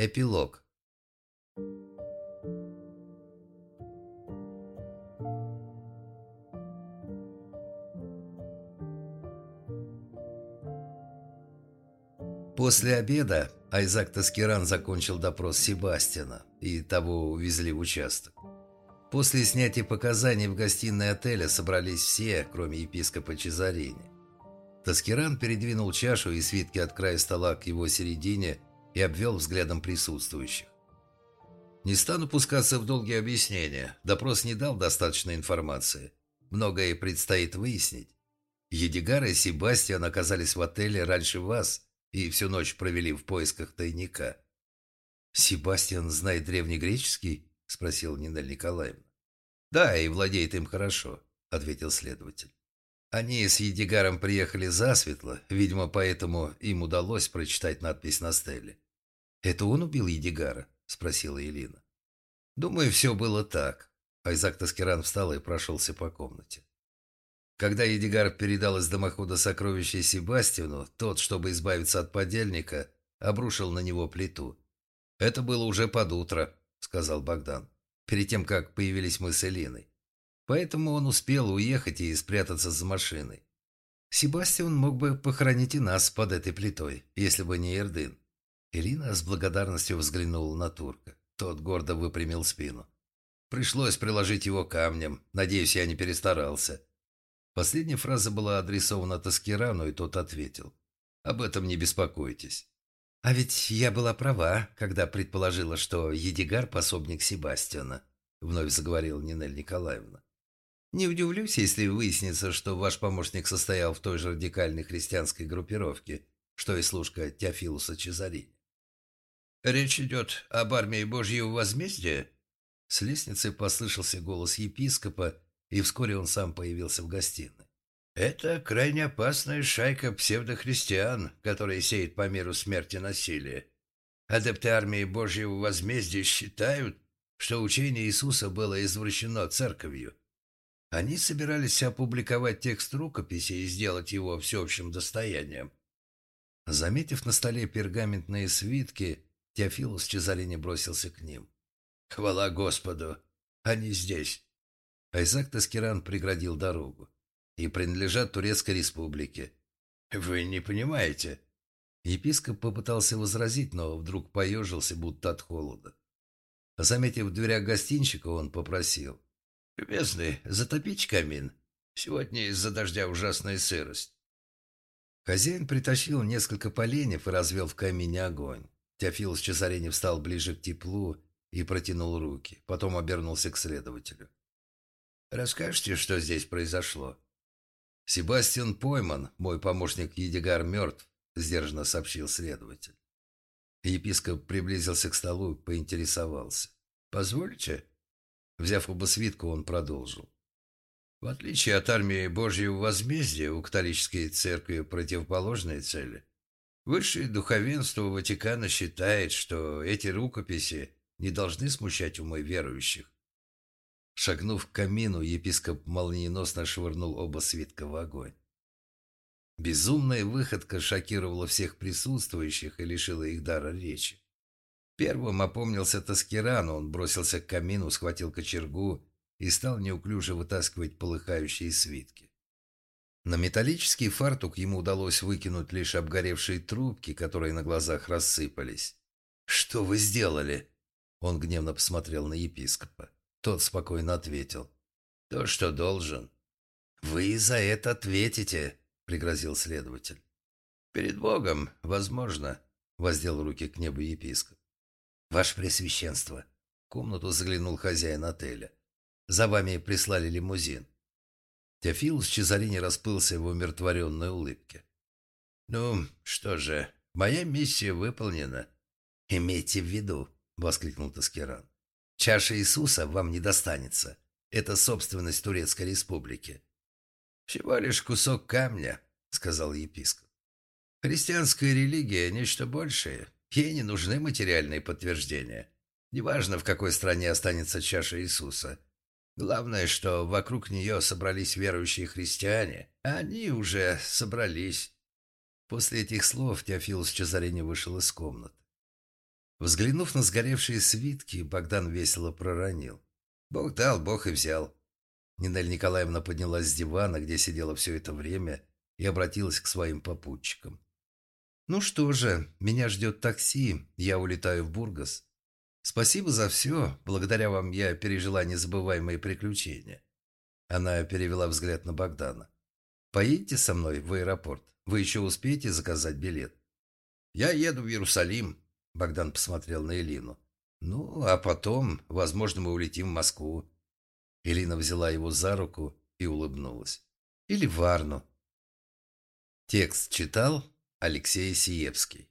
Эпилог. После обеда Айзак Таскиран закончил допрос Себастьяна, и того увезли в участок. После снятия показаний в гостиной отеля собрались все, кроме епископа Чезарини. Таскиран передвинул чашу и свитки от края стола к его середине и обвел взглядом присутствующих. Не стану пускаться в долгие объяснения. Допрос не дал достаточной информации. Многое предстоит выяснить. Едигар и Себастьян оказались в отеле раньше вас и всю ночь провели в поисках тайника. «Себастьян знает древнегреческий?» – спросила Нинель Николаевна. «Да, и владеет им хорошо», – ответил следователь. Они с Едигаром приехали засветло, видимо, поэтому им удалось прочитать надпись на стеле. «Это он убил Едигара?» – спросила Елена. «Думаю, все было так». Айзак Таскиран встал и прошелся по комнате. Когда Едигар передал из дымохода сокровища Себастьяну, тот, чтобы избавиться от подельника, обрушил на него плиту. «Это было уже под утро», — сказал Богдан, перед тем, как появились мы с Элиной. Поэтому он успел уехать и спрятаться за машиной. Себастьян мог бы похоронить и нас под этой плитой, если бы не Эрдын. Ирина с благодарностью взглянула на турка. Тот гордо выпрямил спину. Пришлось приложить его камнем. Надеюсь, я не перестарался. Последняя фраза была адресована Таскирану, и тот ответил. Об этом не беспокойтесь. А ведь я была права, когда предположила, что Едигар – пособник Себастьяна, вновь заговорила Нинель Николаевна. Не удивлюсь, если выяснится, что ваш помощник состоял в той же радикальной христианской группировке, что и служка Теофилуса Чезарини. «Речь идет об армии Божьего возмездия?» С лестницы послышался голос епископа, и вскоре он сам появился в гостиной. «Это крайне опасная шайка псевдохристиан, которая сеет по миру смерти насилия. Адепты армии Божьего возмездия считают, что учение Иисуса было извращено церковью. Они собирались опубликовать текст рукописи и сделать его всеобщим достоянием. Заметив на столе пергаментные свитки, Теофилус Чезалини бросился к ним. «Хвала Господу! Они здесь!» Айзак Таскиран преградил дорогу. «И принадлежат Турецкой республике». «Вы не понимаете?» Епископ попытался возразить, но вдруг поежился, будто от холода. Заметив в дверях гостинчика, он попросил. «Любезный, затопить камин. Сегодня из-за дождя ужасная сырость». Хозяин притащил несколько поленьев и развел в камине огонь. Теофил с Чесарени встал ближе к теплу и протянул руки. Потом обернулся к следователю. «Расскажете, что здесь произошло?» «Себастьян пойман, мой помощник Едигар мертв», — сдержанно сообщил следователь. Епископ приблизился к столу и поинтересовался. «Позвольте?» Взяв оба свитка, он продолжил. В отличие от армии Божьего возмездия, у католической церкви противоположные цели. Высшее духовенство Ватикана считает, что эти рукописи не должны смущать умы верующих. Шагнув к камину, епископ молниеносно швырнул оба свитка в огонь. Безумная выходка шокировала всех присутствующих и лишила их дара речи. Первым опомнился Таскиран, он бросился к камину, схватил кочергу и стал неуклюже вытаскивать полыхающие свитки. На металлический фартук ему удалось выкинуть лишь обгоревшие трубки, которые на глазах рассыпались. «Что вы сделали?» Он гневно посмотрел на епископа. Тот спокойно ответил. «То, что должен». «Вы за это ответите», — пригрозил следователь. «Перед Богом, возможно», — воздел руки к небу епископ. «Ваше Пресвященство», — в комнату заглянул хозяин отеля. «За вами прислали лимузин». Теофил с Чезарини расплылся в умиротворенной улыбке. «Ну, что же, моя миссия выполнена». «Имейте в виду», — воскликнул Таскеран. «Чаша Иисуса вам не достанется. Это собственность Турецкой Республики». «Всего лишь кусок камня», — сказал епископ. «Христианская религия — нечто большее. Ей не нужны материальные подтверждения. Неважно, в какой стране останется чаша Иисуса. Главное, что вокруг нее собрались верующие христиане. Они уже собрались. После этих слов Теофилус Чезарини вышел из комнаты. Взглянув на сгоревшие свитки, Богдан весело проронил. «Бог дал, Бог и взял». Нинель Николаевна поднялась с дивана, где сидела все это время, и обратилась к своим попутчикам. «Ну что же, меня ждет такси, я улетаю в Бургас. Спасибо за все, благодаря вам я пережила незабываемые приключения». Она перевела взгляд на Богдана. «Поедете со мной в аэропорт? Вы еще успеете заказать билет?» «Я еду в Иерусалим», — Богдан посмотрел на Элину. «Ну, а потом, возможно, мы улетим в Москву». Элина взяла его за руку и улыбнулась. «Или в Варну». Текст читал Алексей Сиевский.